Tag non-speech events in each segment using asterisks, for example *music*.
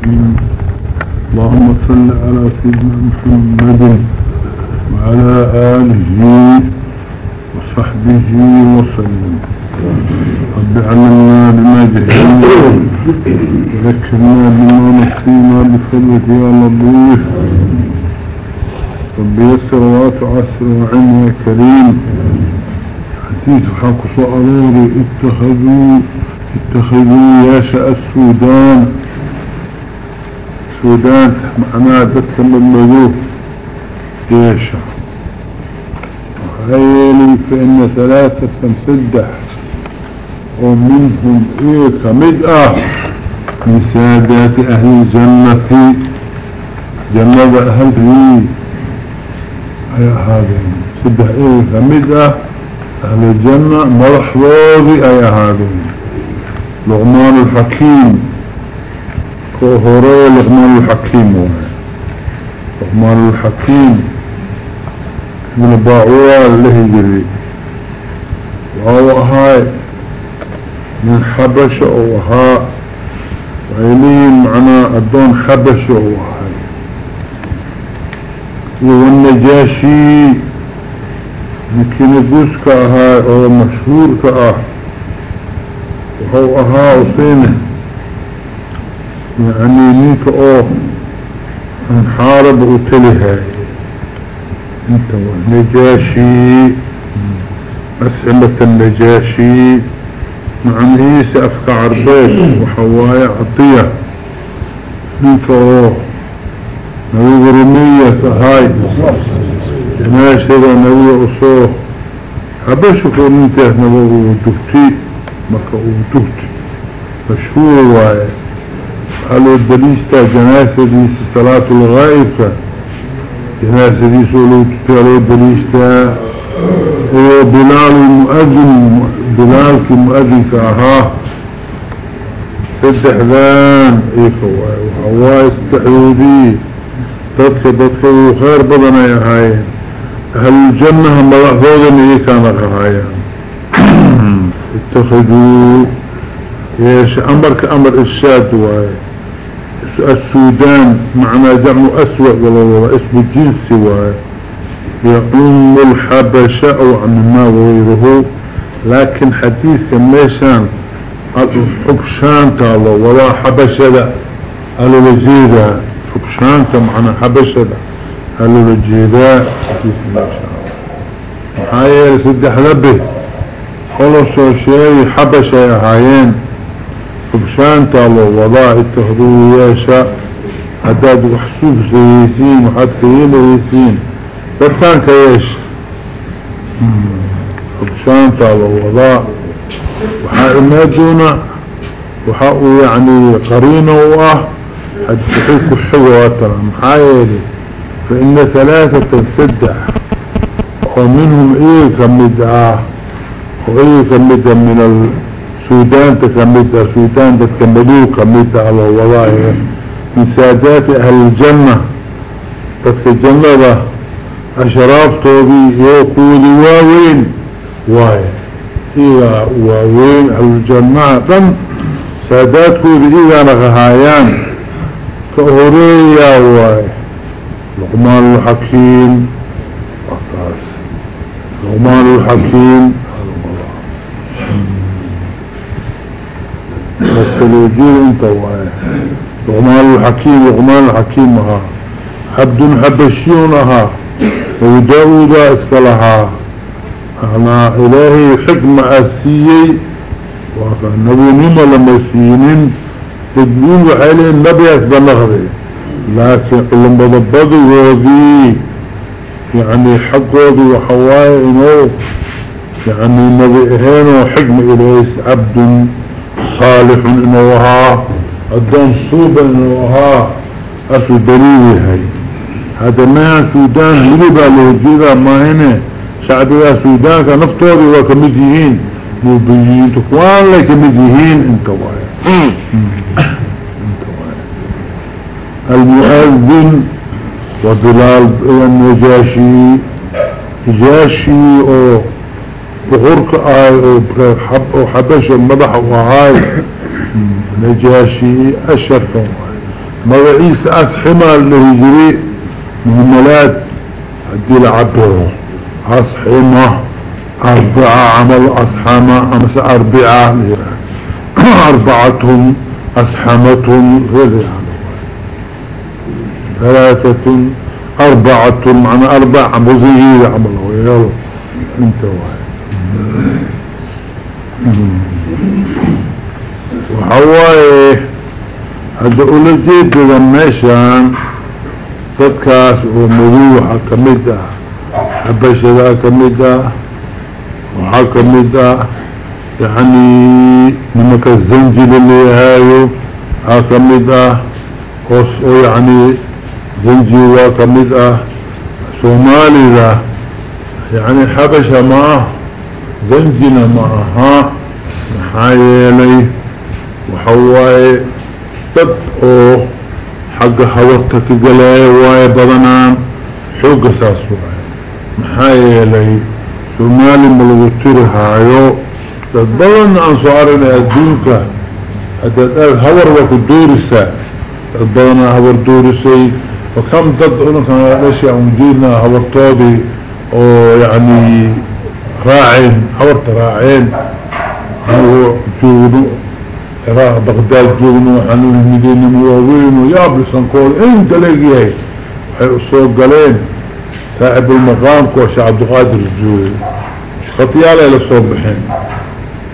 الرحيم اللهم صل على سيدنا محمد وعلى آله وصحبه وسلم. رب علمنا بما جهلنا ذكرنا بما نسينا بفضلك يا لطيف. رب يسر واتعسر وعين يا كريم. حديث حق صعروري اتخذوا اتخذوا ياشا السودان. السودان معناها تتسمى المذوب ياشا وحيالي فإن ثلاثة سدح ومنهم إيه كمدأة من سادات أهل الجنة. جنة أهل ريه أي هذين سدح إيه كمدأة أهل الجنة مرحبوذي أي هذين لغمان الحكيم. كوهوري لغمان الحكيم. لغمان الحكيم. من باعوها اللي جري. وهو هاي من حبش وها وإليهم معنا الدون حبش وها والنجاشي ممكن جوسك أها أو مشهور كاه وهو أها وصينه يعني نيك أو انحارب وتلها أنت والنجاشي أسئلة النجاشي. مع عيسى أفكى عربيت وحوايا عطية. نيك اوه نبي رمية سهاي. جناشة نبي أصوه حبشك انته نبي دفتي مكا ودفت مشهور واي قالوا الدليستا جناسة ديس صلاة الغائفة جناسة ديس ولو تتعلوا الدليستا هو بلال المؤذن بلال كمؤذن كأها. سدح ذان. ايكوا وحواي استحيودي. تدك تدك وخير بدنا يا هايين أهل الجنة هم بلحظوظا ايكا نقهايين اتخذوا. إيش أمر كامر الشاد واي. السودان معنى جمع أسود ولا اسم الجنس واي يعم الحبشة أو عمما وغيره لكن حديث ميشان حبشان تالو ولا حبشة قالوا لجيدة حبشان معنى حبشة قالوا لجيدة حديث ميشان محايا لسدح لبه خلصوا شيء حبشة هايين. حبشان تالو وضاع التهدو ياشا حداد وحسوب سيسين وحد كيين ويسين وكان كيش حبشان تالو وضاع وحا دونه وحا يعني قرينه واه حد تحيك الحواتر محايلي فإن ثلاثة سدح ومنهم إيه كمدعاه وإيه كمدة من السودان تكمدة السودان تكمدوه كمدة على والله من سادات أهل الجنة. تتك الجنة أشراف توبي يقول واوين. واي. إيه واوين أهل الجنة. كم سادات كود إيه نغهايان. كأوريا واي. لقمان الحكيم. لقمان الحكيم. التلوجين انت واي لغمان الحكيم لغمان الحكيم ها. حبد حبشيون ها. وداود اسكالها أنا إلهي حكمة أسيي. نبي نيمة لما سينين تدبون وحالين نبي اسبنغري لكن قلن بضبضوا وذي. يعني حقودي وحواي يعني نبي اهين وحكم الهيس عبد. صالح انوها الدون صوبة انوها اسو دليل هاي. هذا ما سودان لبا لوجيدا ما هنا. شعبها سودان كنفتوري وكمديهين مبيين تقوان لك مديهين انت واي انت واي المؤذن وبلال النجاشي. جاشي أو بغرك آي وحبش المدح وهاي نجاشي أشرف مغعيس أسحما اللي مهملات هدي العبره أسحمة أربعة عمل أسحمة أمس أربعة *clears throat* أربعة أسحمة غير ثلاثة أربعة معنى أربع مزيه عمل. يلا انت واحد. waxa waaye hadda ula jeedada meeshaan dadkaas oo madu waxa ka mid ah xabashadaa ka mid ah waxaa ka mid ah yacni nimanka zanjila layahaayo aa mid ah oo oo yacni zanjil waa ka mid ah soomaalida yacni xabasha ma ah maxaa yeelay waxa waaye dad oo حق حوضت كقلاي واي بدنان حوق ساس واي محايا لي سومالي ملغتير هايو داد بدن عن سعرنا الدينك داد هور وكو دورسا داد بدن هور دورسي وكم داد انك اشياء مجينا هور طوبي أو يعني راعين هورت راعين. هو جودو عراق بغداد جوغنو حنون المدينة مواوين ويابلسان كول انت لقيهي حي اصوق قلين صاحب المقام كوش عبد القادر الجوغي خطيالة إلى صوبحين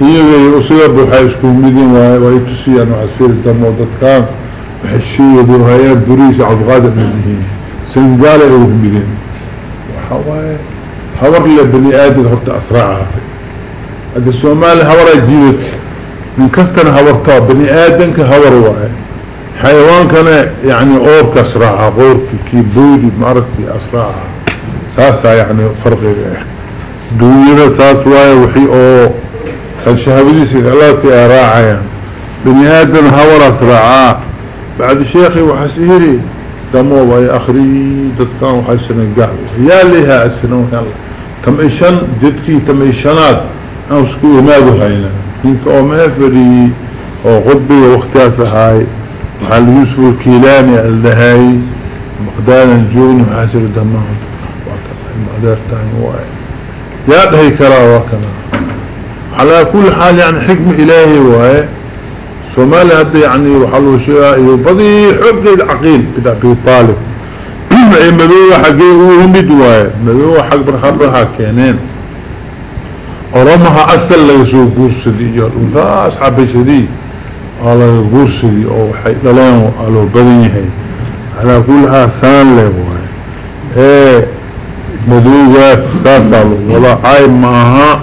ايغي اصيب وحي اسكو مدين ويتسيان وعسير الدمو دكان وحشية برهايات بريس عبد القادر المدين سنقالة إلى المدين حور لبني آدم حتى أسرعها هذا السومالي حور جيوت. من كستنا هورتا بني آدم كهور واي حيوان كان يعني اور كسرعها غور كي بودي معرفتي أسرعها ساسا يعني فرق دويرة ساس واي وحي أو. كان شهابدي سيغلاتي اراعا بني آدم هور أسرعها بعد شيخي وحسيري. دمو باي أخري دكان وحسن القعب يا ليها السنون يلا كم ايشان جدكي كم ايشانات أنا اسكوه ما ابو هاينا انت أو ما فري أو غبي واختاس هاي محل يوسف الكيلاني على هاي مقدانا جون وحاسر دماغ مقدار تاني واي يا بهي كرا وكنا على كل حال يعني حكم الهي واي ثم لا يعني وحلو شيء يبضي حب العقيل بدا بيطالب madooga xaggee uu yimid waaye madooga xag barkhabaha keeneen ورمها أسل لغسو قرسدي راس عبشدي على قرسدي أو حي دلان على بدنيه على كلها سان لغوه إيه مدوغاس ساسالو. ولا عاي معها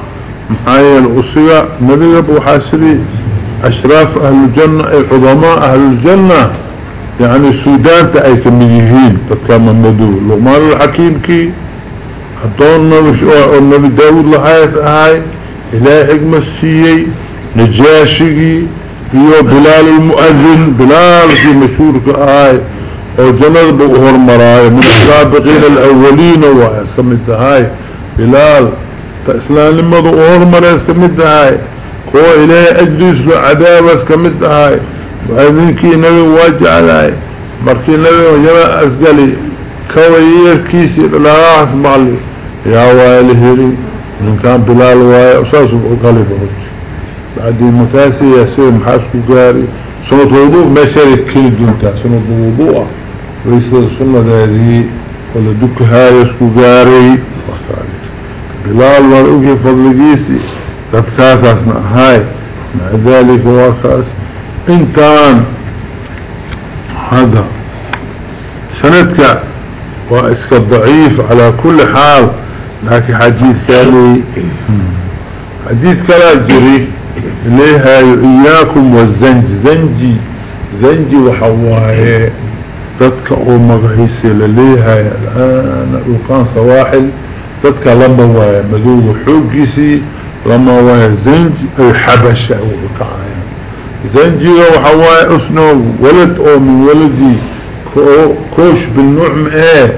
محايا الأسية نبي أبو حاسري أشراف أهل الجنة. أي عظماء أهل الجنة. يعني السودان تأي كميهين تتكامل مدو. لغمان الحكيم كي هدون النبي داود لحايس اهاي الهي حكمة السيي نجاشي هو بلال المؤذن بلال في مشهور كهاي وجنر بأهر مرأي من السابقين الأولين وحايس كمت هاي بلال تأسلان لما بأهر مرايس كمت هاي هو الهي اجلس له عذابس كمت هاي وعذنكي نبي واجع هاي مركي نبي وجمع أسقلي. كوير كيسي لا اسمع لي يا والهري من كان بلال واي أساسه قلب رجي بعد المكاسي يسير محاسكو قاري سنة وضوء ما شارك كل دونتا سنة وضوء ويسير سنة هذه ولا دك هاي يسكو قاري بلال والأوكي فضل جيسي. قد كاسسنا هاي. مع ذلك وكاس إن كان هذا سندك وإسك ضعيف على كل حال لكن حديث كالي حديث كلا جري إليها إياكم والزنج زنجي زنجي وحواه تدك أو مغعيسي لليها الآن وكان صواحل تدك لما واه مدوه حوقيسي لما واه زنج أي حبشة وكعايا زنجي وحواه أسنو ولد أو من ولدي كوش بالنعم إيه؟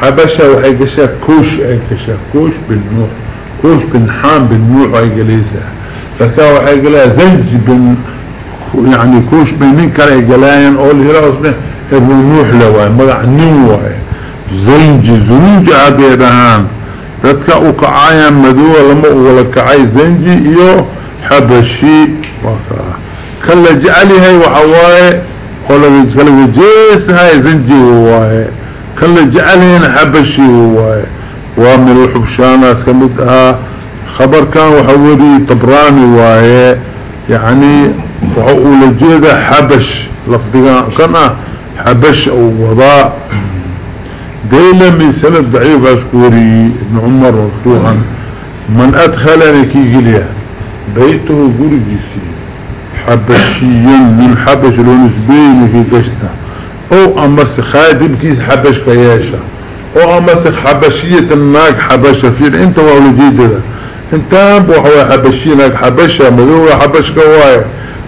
حبشة وحي قشا كوش اي قشا كوش بالنوع كوش بنحام بالنوع اي قليسة فكا وحي قلها زنج بن يعني كوش بن من كلا قلاين أو اللي هلا اصبح ابن نوح لواي مقع نواي زنجي زنجي عبيدهان dadka u kacayaan madoowa lama ugala kacay zanji iyo xabashi kan la zanjiga waaye kan la jecel yahayna xabashiga waaye waa min alxubshaanaas ka mid ahaa khabarkan waxa weriyey tabrani waaye yani waxa uu la jeedaa xabash lafdigan kan ah xabash uu wadaa ديلمي سند ضعيف اسكوري ابن عمر مرفوعا من ادخلني كي قليا بيته قرقسي حبشيا من حبش لونسبين في قشتا أو أمس خادم كيس حبش كياشا. أو أمس حبشية الناك حبشة فين إنت وولديد ده إنت بوحوى حبشينك حبشة. مذوة حبش كواي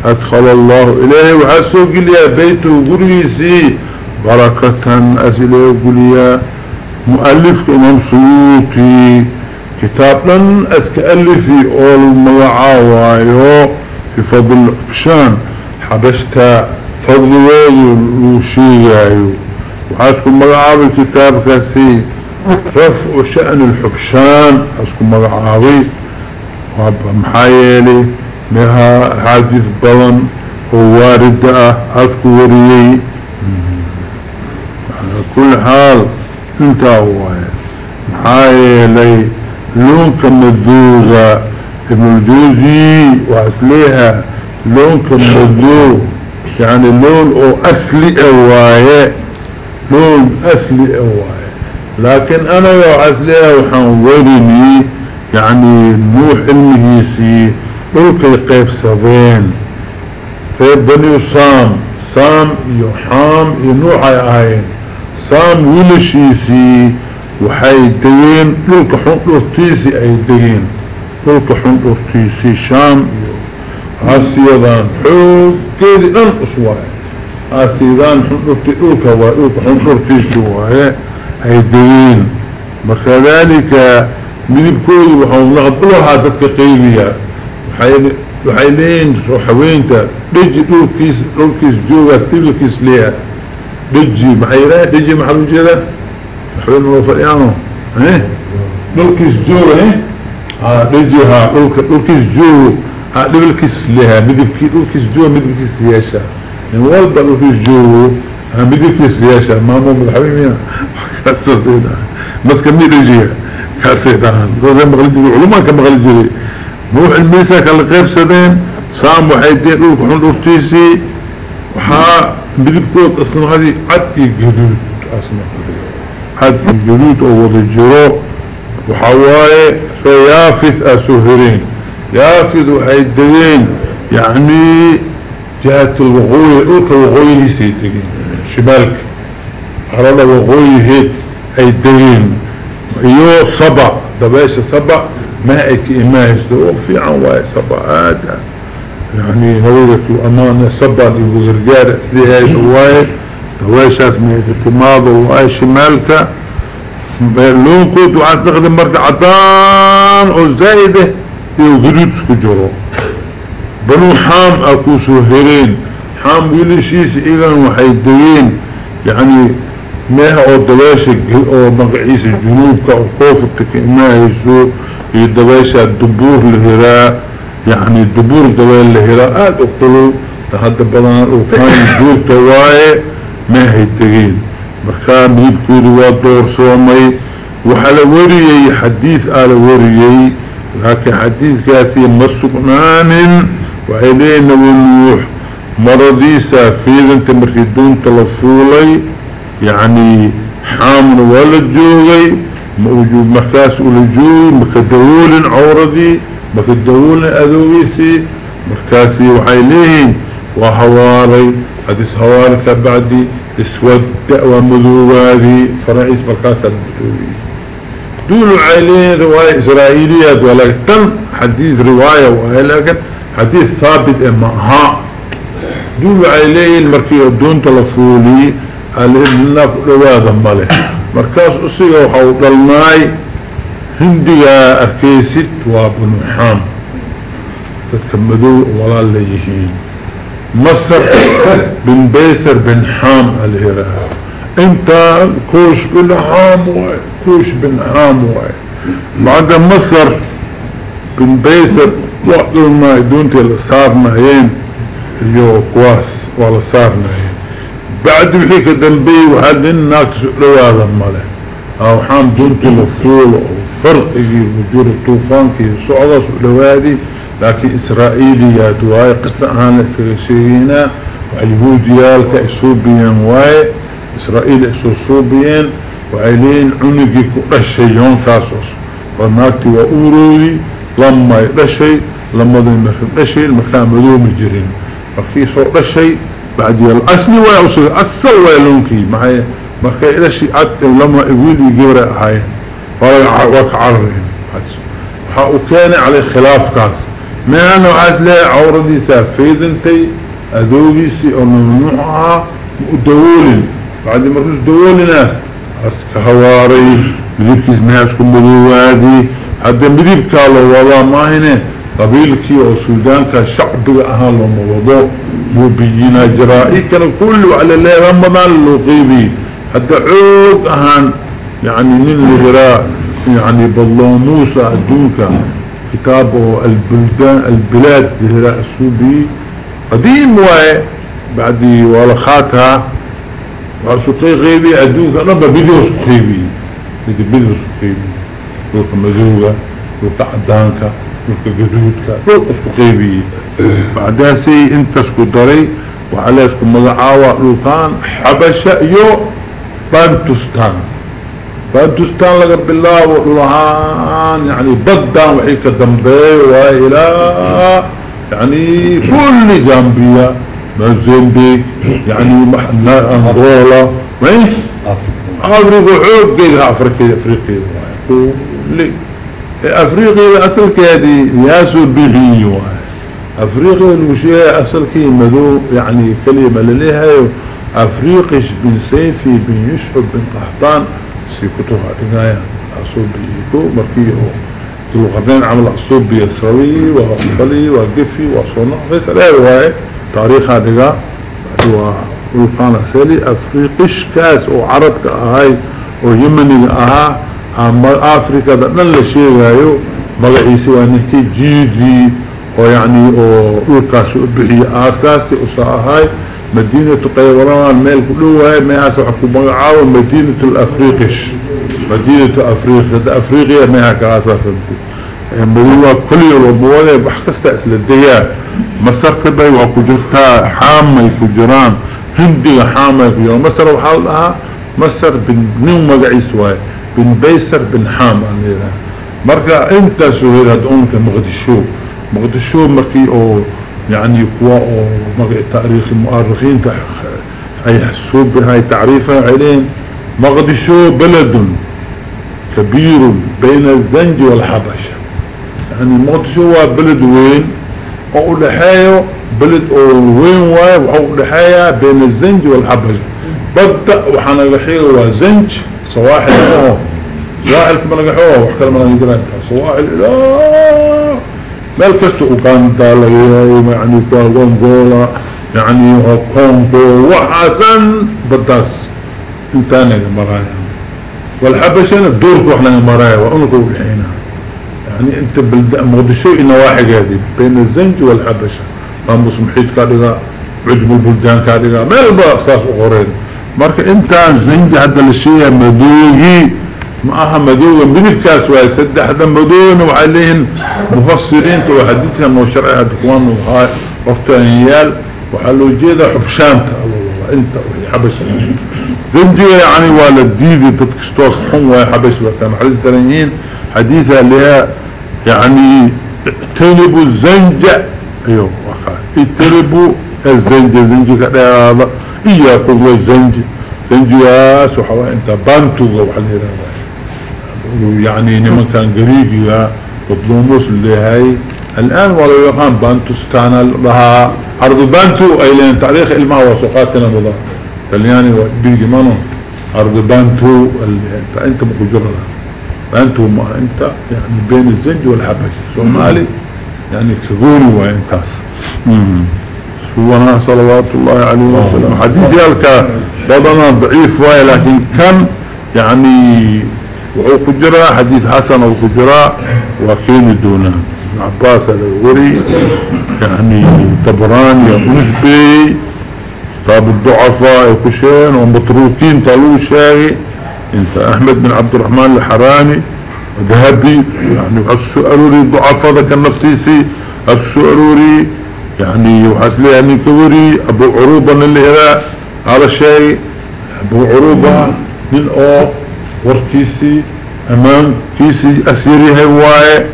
أدخل الله إليه وحسو قليا. بيته قرقسي بركة أسئلة قليا. مؤلف إمام سيوطي. كتابا أسكألفي أول الملعاوة في فضل الحبشان حبشتا فضل وشيعيو وحاسكم ملعاوي كتاب كاسي. رفع شأن الحبشان حاسكم ملعاوي محايلي مها حادث بلن وواردة أذكر وريي. كل حال انت هو محايا لي لونك مدوغة ابن الجوزي واسليها لونك مدوغ يعني لون أو أصلي اواية لون أصلي اواية لكن أنا يو اصليها وحان ورني يعني نوح المهيسي لوك يقيب سبين قيب بني صام صام يحام ينوح ايهين سام ولشيسي وحي دين للك حنطرتيسي اي دين للك حنطرتيسي شام هاسيدان حوق كيدي ان اسواي هاسيدان حنطرتي للك للك حنطرتيسي وهي أي دين وكذلك من بكل وحاول نغض لها دك قيمية وحي لين روحوينتا بيجي للكيس للكيس جوغا تلكيس ليها دجي محيرا دجي محلو جيدا حوين وفريانو إيه؟ دولكيس جو إيه؟ ها دجي ها دولكيس جو ها دولكيس لها مدبكي دولكيس جو مدبكيس سياشا يعني والبا دولكيس جو ها مدبكيس سياشا مامو مدحبيبين كاسسينا *laughs* بس كمي دجي كاسينا *laughs* زي مغلجي العلماء كمغلجي نوح الميسا كالقيب سدين سام وحيدين دولك حن دولتيسي وحا بدبكوت أصلا هذه عدي جدود أصلا عدي جدود أو وضجرو وحواي فيافث أسهرين يافث وحيدين يعني جهة الوغوية اوك الوغوية سيدين شمالك. عرض الوغوية هيد ايدين ايو صبع دباش صبع ما ايك اماهش دو في عنواي صبع هذا يعني نورة أمانة صبا لبغرقار أسليها هواية هواية اسمه اتماض وهواية شمالك لون كنت وعاس نخدم مركة عطان أو زايدة يو سكجرو بنو حام أكو سوهرين حام ويلشيس ايغان وحيدين يعني ماها أو دواشك أو مقعيس الجنوب كاو كوفتك ما يسو يدواشا الدبور الهراء يعني الدبور دوال لهراءات اقتلوا تهد بدنا وكان جوب تواي ما هي التغيين مركان يبكي رواد دور صومي وحال وريي حديث آل وريي لكن حديث كاسي مسقنان وعلينا ونوح مرضيسا فيذا انت مركدون تلفولي يعني حامل ولا جوغي موجود مكاس ولجوي مكدول عوردي مكدول أذويسي مركاسي وحيلين وهواري حديث هواري كبعدي اسود ومذوبادي فرعيس مركاسة المدوي دول عيلين رواية إسرائيلية ولكن حديث رواية ولكن حديث ثابت إما ها. دول عيلين مركي دون تلفولي الابن رواية ماله مركاس أسيغا وحاول الماي هندية أكيست وابن حام. تتكمدوا ولا ليهين. مصر بن بيسر بن حام الهراء انت كوش بن حام كوش بن حام بعد مصر بن بيسر وقتل ما دونتي لصارنا هين يو كواس ولا صارنا هين بعد بحيك دنبي وهذا الناس سؤلوا هذا الماله أو حام دونتي لفول فرق يجي مجور الطوفان كي صعدة سؤلوا هذه لكن إسرائيليات واي قصة أهانا سيغشيهنا واليهوديال كأسوبيان واي إسرائيل إسوبيان وعلين عنقي كأشيون كاسوس وناكتي وأورودي لما يدشي لما ذي مرخب المكان مدو مجرين. فكي صور دشي بعد الأصل ويأوصل أصل ويلونكي معي مركي دشي عد لما يقول يقول أحيان وكعرين وكان على خلاف كاس. ما أنا عزلة عوردي سافيد انتي أذوبيسي أو ممنوعها دولين بعد ما رجل دولين أسكهواري مديبكيس مهاشكم مدوادي حتى مديبك الله والله ما هنا قبيلكي أو سودانك شعب أهل وموضوع مبينا جرائي كانوا كله على الله رمضان اللقيبي حتى عوق أهان. يعني من الغراء يعني بالله موسى الدونك كتابه البلدان البلاد لهراء السوبي قديم واي بعد ولخاتها وارسوقي غيبي أدونك ربا بديو سقيبي بدي بديو سقيبي لوك مذوغة لوك عدانك لوك قدودك لوك سقيبي بعدها سي انت سكو داري وعليه سكو مضعاوة لوكان حبشة يو بانتستان بانتستان لقى بالله وطلعان يعني بدان وحيك دنبي وإلى يعني كل جنبية مازيمبيك يعني انغولا وين؟ أفريقيا. حوق قيدها أفريقيا أفريقيا. كل أفريقيا اصل كادي ياسو بيهي أفريقيا المشيئة اصل كي مدو يعني كلمة لليها أفريقيش بن سيفي بن يشحب بن قحطان si kutub hadhigaya asuubiyo ko markii oo oh. dulqarneyn camal asuubiyo srawii waa aqbalii waa gefi waa soo noqdays dheer waaye taariikhaa dhigaa waa dhulkaana seli afriqishkaas oo oh, carabka ahay oo oh, yemeniga ahaa afrikada dhan la sheegaayo magaciisa waa ninkii jiidii oo yacni oo dhulkaasi u bixiyay aasaasi usa ahay مدينة قيوران ميل كلها ما يسحكوا مقعاو مدينة الأفريقش مدينة أفريقيا أفريقيا ما هكا أساسا مدينة كل الوضوء بحكست أسل الدياء مصر تبعي وكجرتا حامة كجران هندي حامة كجران مصر وحالها مصر بن نيو مقعيس واي. بن بيسر بن حام مركا انت سهير هدونك مغدشو مغدشو مركي أو يعني كوا تاريخ المؤرخين أي حسوب بهاي تعريفها علين مقدشو بلد كبير بين الزنج والحبشة. يعني مقدشو هو بلد وين؟ أو لحايو بلد وين واي أو لحايا بين الزنج والحبشة. بدأ وحنا لحيه وزنج صواحل سواحل كما لقحوه وحكا لما نقرأ صواحل لا مال كستو وكان دالي يعني كوانغولا يعني كونغو وحسن بداس انتانا مرايا والحبشة دورك وإحنا مرايا وانكو بحينا يعني انت مقدشو أنا واحد هذه بين الزنج والحبشة قاموس محيط كادقا عجب البلدان كادقا ما يلبا اخصاص اخرين مارك انت زنج هذا الشيء مدوغي معها مدوغا بدبكاس ويسد حدا مدوغا وعليهن مفسرين وحديثها انه شرعي هدكوان وهاي وقتانيال وحلو جيدا حبشانتا الله أنت وهي حبشة. زنجي يعني والديدي تتكستوك حم وهي حبشة. وكان حديث ترينين حديثها لها يعني اقتربوا الزنجة. أيوه وقال اقتربوا الزنجة. كده هذا إياكم الزنجة زنجي يا سحوا أنت بانتو وحلينا يعني نمان كان قريبي وطلوموس اللي هاي. الآن ولا يقام بانتوستان لها أرض بانتو أي لين تاريخ إلما وسقاتنا بضا تلياني وبيجي مانو أرض بانتو اللي أنت مقجر لها بانتو ما أنت يعني بين الزنج والحبش. سومالي يعني كغولي وإنتاس. سوانا صلوات الله عليه وسلم. حديث يالك بدنا ضعيف واي لكن كان يعني وهو كجراء حديث حسن وكجراء وكين دونه عباس الوري يعني طبراني ونسبي طاب الضعفاء كشين ومتروكين طالو شاي انت أحمد بن عبد الرحمن الحراني ذهبي يعني السؤالوري ضعفاء ذاك النفتيسي السؤالوري يعني وحسلي يعني كوري أبو عروبة اللي هنا على شيء أبو عروبة من أو وركيسي أمان كيسي أسيري هواي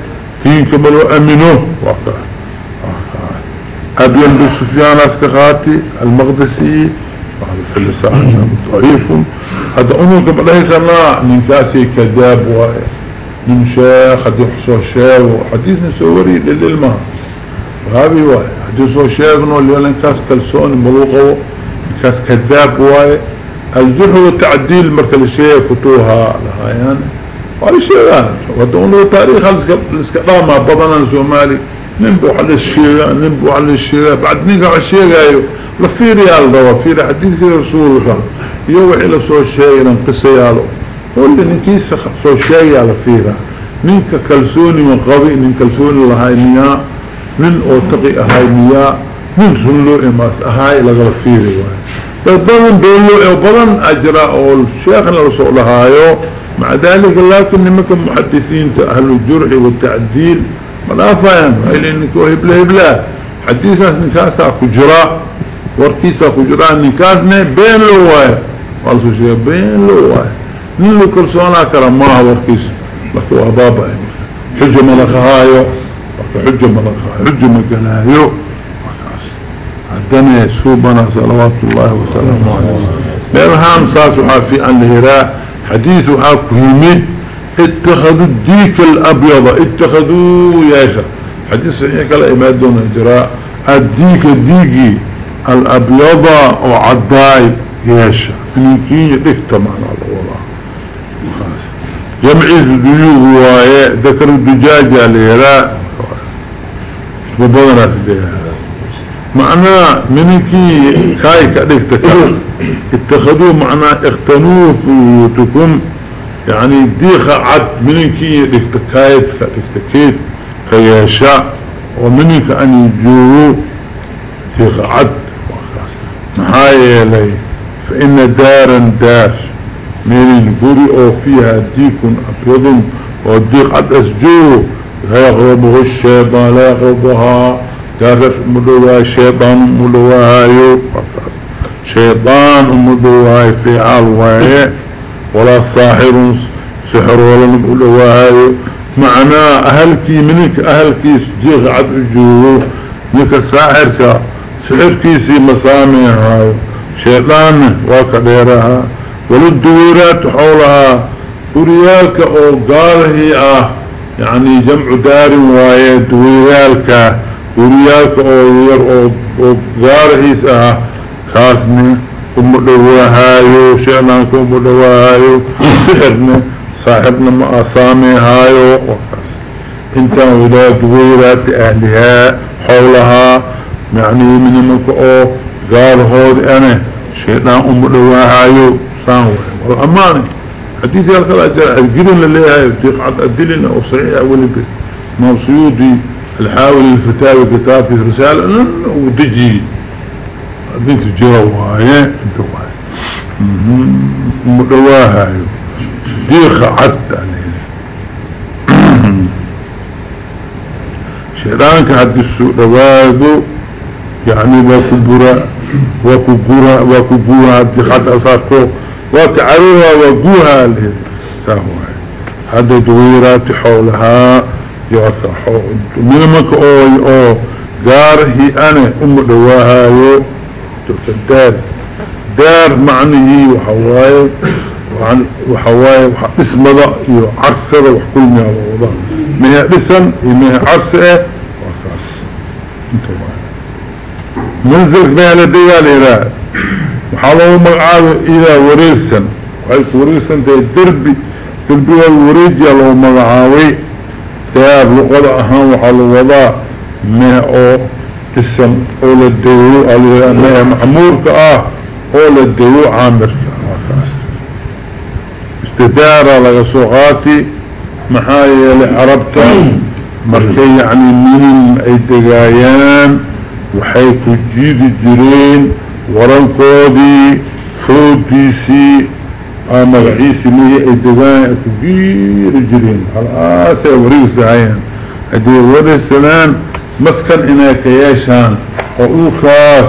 تين كملو امنوه وقع ابين بن سفيان أسكغاتي المقدسي في اللسان ضعيف هذا امو قبله كنا من كاسي كذاب واي. من شيخ حديث حصو الشيخ وحديث نسوري للإلماء. وهذه واي. حديث حصو الشيخ اللي يلين كاس كالسون ملوقه كاس كذاب واي. الجرح والتعديل مركز الشيخ كتوها يعني وهذا شيء ودونه تاريخ الاسكرامة بضنا سومالي ننبو على الشيء ننبو على الشيء بعد نقع الشيء ايو لفير يالله وفير حديث رسول الله يوحي لسو الشيء لنقصة يالله قول لي نكيس سو الشيء يالا فيرا ننك كالسوني قوي من كالسوني لهاي مياه. من أوتقي أهاي مياه. من سنلو إماس أهاي لغل فيري بدن دولو أو بدن اجراء الشيخ لرسول لهايو مع ذلك لكن نمك محدثين أهل الجرح والتعديل. ما فاهم؟ إلي إنكو هبلا هبلا حديثة نكاسة كجراء وركيسة كجراء نكاسنا بين لواي قالوا شيء بين لواي نلو كل سوانا كرم ما وركيسة لكو أبابا حجة ملقهايو حجة ملقهايو حجة ملقهايو عدنا سوبنا صلوات الله وسلامه عليه. ميرهان ساس وحافي أن الهراء حديث حاكمي اتخذوا الديك الأبيض اتخذوا ياشا حديث صحيح كلا امادون اجراء الديك الديكي الأبيض وعداي ياشا فنكين يدكت معنا الله جمع الديوه هو ذكر الدجاجة ليراء وبضنا سديها معنى منكي كاي كدكت اتخذوه معنى اختنوه بيوتكم يعني ديخ عد منكي دكتكايت كدكتكيت كياشاء ومنك أن يجوه. ديخ عد. محايا لي فإن دارا دار من القري أو فيها ديك ابيض وديق عد أسجوه. لا يغربه الشيطان لا يغربها دارت مدوها شيطان مدوها يو شيطان مدوها في عالواي ولا صاحر سحر ولا مدوها يو معناه أهلكي منك أهلكي جيغ عد الجوه. نك ساحرك سحركيسي مسامعها شيطان وكديرها وللدويرات حولها. دوريالك أو قاله آه. يعني جمع دار وايه دويالك وريالك أو ير أو غارهيس آه خاصني كم دواهايو شعنان كم دواهايو سحرنا صاحبنا ما أسامي هايو وكاس انت ولا دويرات اهلها حولها يعني من ملك أو قال هود أنا شيطان ام دواهايو سانوه. والاماني حديث يالك الاجراء الجلن اللي هاي تقعد الدلن أو صحيح اولي بس موصيودي الحاول الفتاوي كتاب في رسالة ودجي. هذين تجروا أنت واي مدواها. ديخ عد عليه شيرانك حد السوء دوادو يعني واكو برا واكو قرا واكو قوها ديخ عد أصاكو واكو عروها وقوها ساهو هذا دويرات حولها. منمك أو أو. قاره أنا أم دواهايو. تلك الدار دار معنيه وحواي. وحواي اسم ذا. عرسة وحكولنا وضع. مهي اسم مهي عرسة وكاس انت منزل بها لديها الإله وحالو مقعاد إلى وريرسن. وحيث وريرسن ده الدربي دربي والوريجي لو مقعاوي ثياب لقضاء أهان وحال الوضاء ما أو dhisan oo la deeyo macmuurka ah oo la deeyo caamirka kaas istidaara laga soo qaati maxaa yeelay carabta markay yacni minin ay مغعيس مية الدواية كبير جرين حلقاسة وريق سعيان هذه وري السنان مسكن أنا كياشان. أو خاص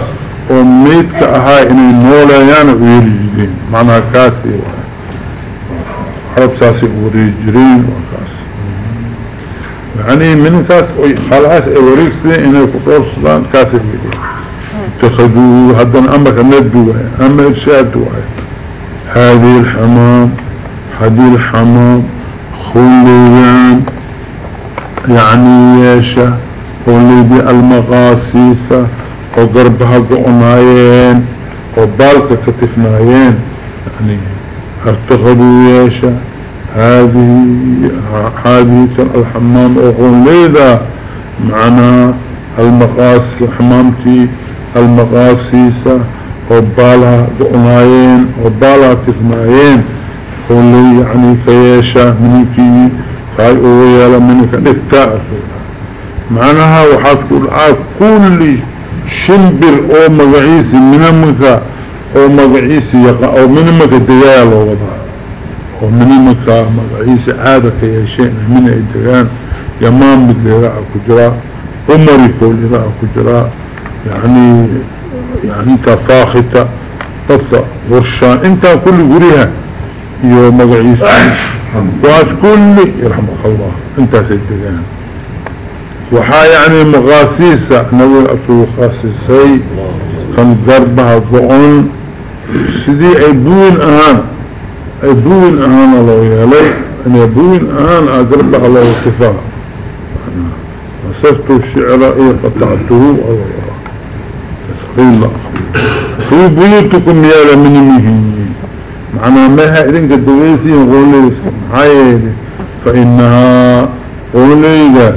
أو ميت كأها أنا نولا يعني وري جرين معنى كاسي حرب ساسي وري جرين يعني من كاس خلاص اوريكس دي إنه فطور سلطان كاسي بيدي تخدوه حدا أما كان ندوه أما الشاد دوه هذه الحمام هذه الحمام خليان. يعني ياشا خلي المقاسيسة وقربها قعنايين وبالك كتفنايين. يعني ارتخذوا ياشا هذه هذه الحمام. أقول ليدا معنا المقاس حمامتي المقاسيسة وبالها دعنايين وبالها تفنايين قول لي يعني كياشا منكي كاي اويالا منك نكتاء معناها وحاسكو العاب كل شنبر أو مقعيسي منمك أو مقعيسي يقع أو منمك الدجال وضعها ومنمك مقعيس عادة كيشين من ايتغان يمام باللراء كجراء عمري كل لراء كجراء يعني يعني تفاخته تفا ورشان انت كل قريها يو مقعيس واس كل يرحمك الله. انت سيدغان وحا يعني مغاسيسة نقول أسوه خاسسي كان قربها ضعون سيدي عبون أهان أدوين أهان الله يالي. أن يدوين أهان أقرب الله وكفاء نصرت الشعر إيه قطعته الله الله في بيوتكم يالا من مهين معنا ما إذن قدويسي غوليس عايلي فإنها غوليسة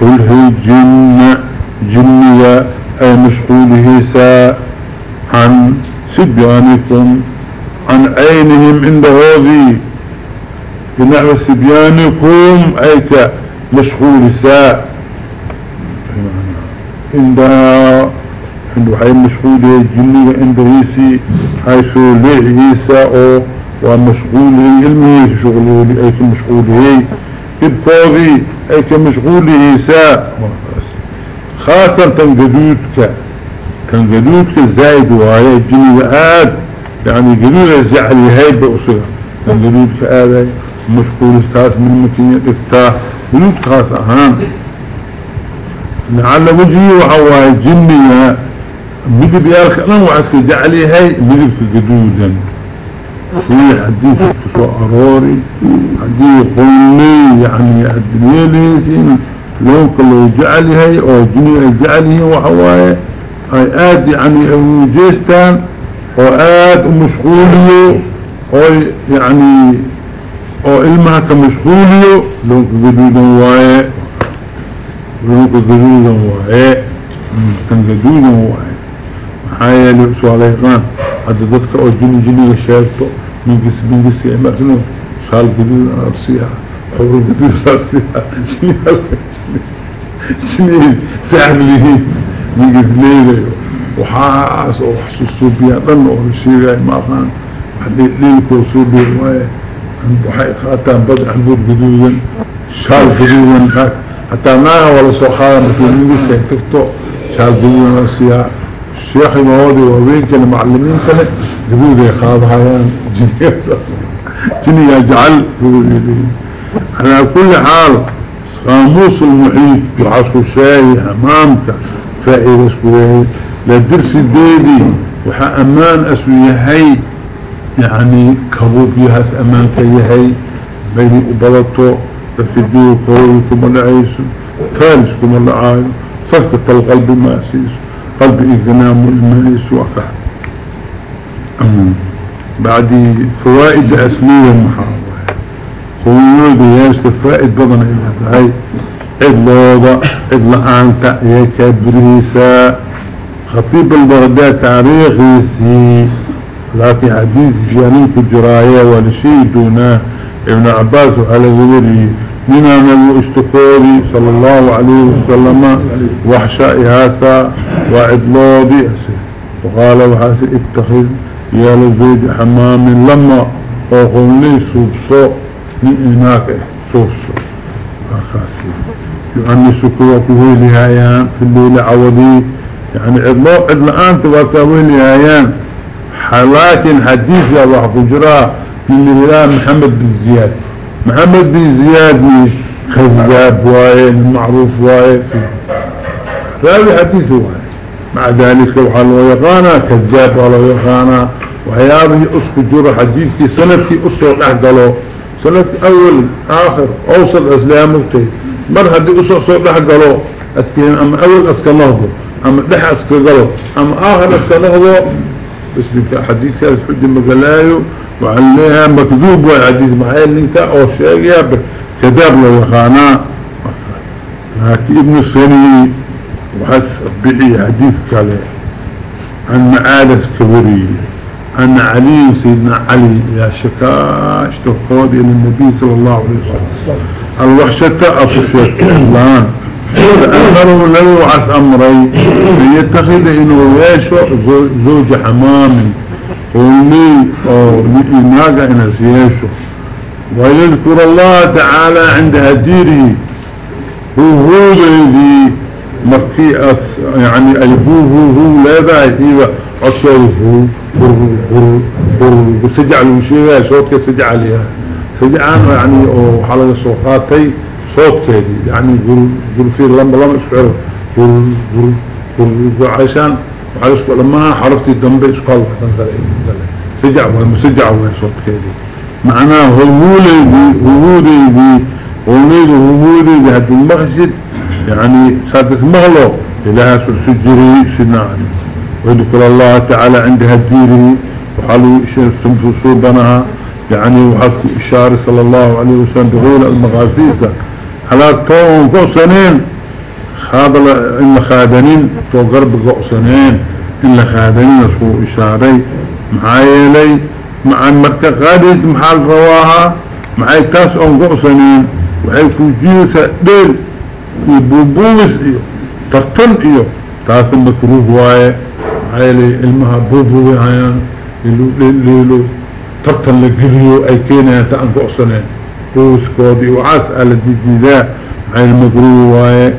تلهي جن جنية أي مشغوله ساء عن سبيانكم. عن عينهم عند هذه بنحو سبيانكم ايك مشغول ساء عندها عنده حي مشغول جنية عند هيسي حيث لعيسى أو ومشغول علمي شغله مشغول هي ابقاضي ايك مشغول هيساء خاصة تنقدودك تنقدودك زايد وهي جنية آد يعني قليل زعل يهيب بأسرة قليل كآذي مشكول استاس من مكين افتاح قليل خاص اهان لعل وجهي وحواي جنية مدب يالك أنا وعسك جعل يهي مدب كقدودا في حديث تسوى أروري حديث قولي يعني الدنيا ليسين لو كله جعل هاي أو جنية جعل هي وحواي أي آد يعني جيستان وآد مشغوليو أو يعني أو علمها كمشغوليو لونك قدودا واي لونك قدودا واي. كان قدودا واي. محايا لعسو عليقان هذا ضدك أو جني جني وشارته من قس من قس يعمل شال قدودا راسيها. حور قدودا راسيها. جني جني سعب ليه من قس ليه وحاس وحسوسو بيا دن أو شيغاي ما قان حدي ليلكو سو بي واي ان بحي خاتم بدر حبود جدودا شال جدودا حتى ما ولا سو خايم بتنيس تكتو. شال جدودا سيا الشيخ موادي وبين كان معلمين كله جدودا خاض هايان جنيا جعل؟ على كل حال قاموس المحيط يحصل شيء امامك فائدة سكوية لدرس الديدي وحا أمان اسويهي يعني كبوب يهاس أمان كيهي بيني أبلطو تفجيه كويكم العيسو ثالثكم العايو سكتة القلب ما اسيسو قلب اغنام المائس وقع بعد فوائد اسلية محاوة هو يوجد ياس فائد بضنا إلى هاي عدلوضة عدل آنت يكبريسا خطيب البغداد تاريخي لكن حديث جانين كجراية دونه. ابن عباس على ذوري من أنا اشتقوري صلى الله عليه وسلم وحشاء هاسا وعدلوضي وقال وحاسي اتخذ يا لزوج حمام لما وقلني سوبسو من إناك سوبسو. أخاسي. يؤنسك وكوهيلي هايان في الليل عوضي. يعني عدلو عدل آنت وكوهيلي هايان لكن حديث يا الله جراء من الله محمد بن زياد. محمد بن زياد كذاب وايه المعروف وايه هذا حديث وايه مع ذلك وحال ويقانا كذاب ولا ويقانا وحيابه اسك جرى حديثي سنتي أسر احقلو سنتي أول آخر اوصل اسلامتي مر هدي أسر احقلو اسكين اما أول اسك نهضو اما دح اسك قلو اما آخر اسك نهضو بس بك حديث هذا حد مقلايو وعليها مكذوب والحديث معايا لنك أو شاقيا كذاب لو يخانا لكن ابن السني وحس بحي حديث كله عن معالس كوري. أن علي سيدنا علي يا شكاش تقود إلى النبي صلى الله عليه وسلم. الوحشة أفشت الآن فأمروا له عس أمري. يتخذ إنه يشو زوج حمام. قولي أو ناقة إنه سيشو ويذكر الله تعالى عند هديره هو الذي مركي أس يعني أيبوه هو لا ذا أصوله سجع المشيغة صوتك سجع عليها. سجعان يعني حلقة صوتاتي صوت كيدي يعني قرفير لما لما اسكعر عشان وحيسكو لما حرفتي الدنبي اسكال سجع ومسجع صوت كيدي معناه هوليدي هوليدي هوليدي هوليدي هاد المخشد يعني سادس مغلو إلها سجري سنة عليه ويذكر الله تعالى عند هديره وحلو صوبناها يعني وحسك إشارة صلى الله عليه وسلم بغول المغاسيسة على طوم قوسنين هذا إلا خادنين تو قرب قوسنين إلا خادنين سوء إشاري. معايا لي مع قادس محال رواها معاي تاس أم قوسنين وحي فوجيسة ديل يبوبوس إيو ترطن إيو تاس مكروه وايه عيلي إلمها بوبو هايان ليلو تبتن لقريو أي كينا تأنكو اصنين قوس كودي وعاس على جديدا عيل مقريو واي.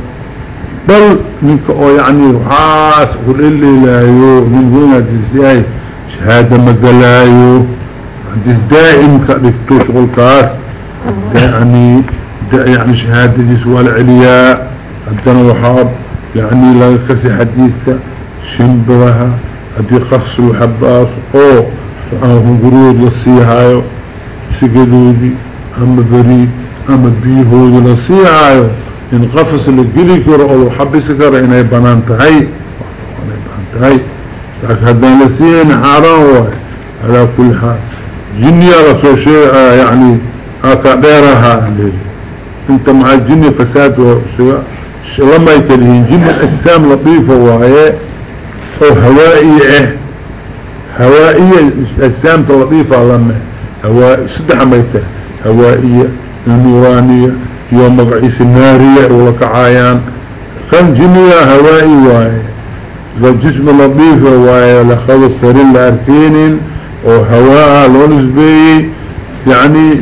بل منك أو يعني وعاس قل اللي لايو من هنا جزياي شهادة مقلايو عندي دائم كألفتو شغل كاس. يعني يعني شهادة جسوى العلياء عندنا وحاب يعني لا كسي حديثة. شنبرها هدي قفص وحباس. أو فآهم قرود لسيهايو سيقدودي اما بريد اما بيهود لسيهايو إن قفص لقلي كرو أو حبس كرو إناي بنان تهي تهي. هدان لسيهن حاران على كل حال. جنيا رسول شيء يعني اكا ديرها أنت مع الجن فساد وشيء. لما يتلهين جن اجسام لطيفة وهي أو هوائية هوائية السامة لطيفة لما هواء صدح ميتة هوائية النورانية يوم مقعيس النارية ولك عايان. كان جنية هوائي واي الجسم لطيفة واي لخذ السرين لأركين وهواء لونسبي يعني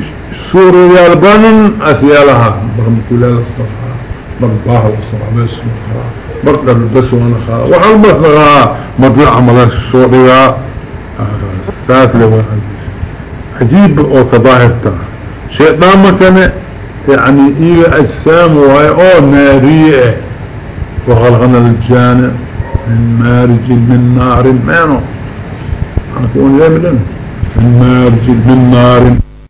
سورة يالبان أسيالها برمك الله الصفحة برباه الصفحة بس بردر بس وأنا خا وحال لغا مضيع عملاش السورية ساس لغا عجيب أو كظاهرتا شيطان مكان يعني إيه أجسام وهي أو نارية. وخلقنا الجانة من مارج من نار مانو أنا كون يملن من مارج من نار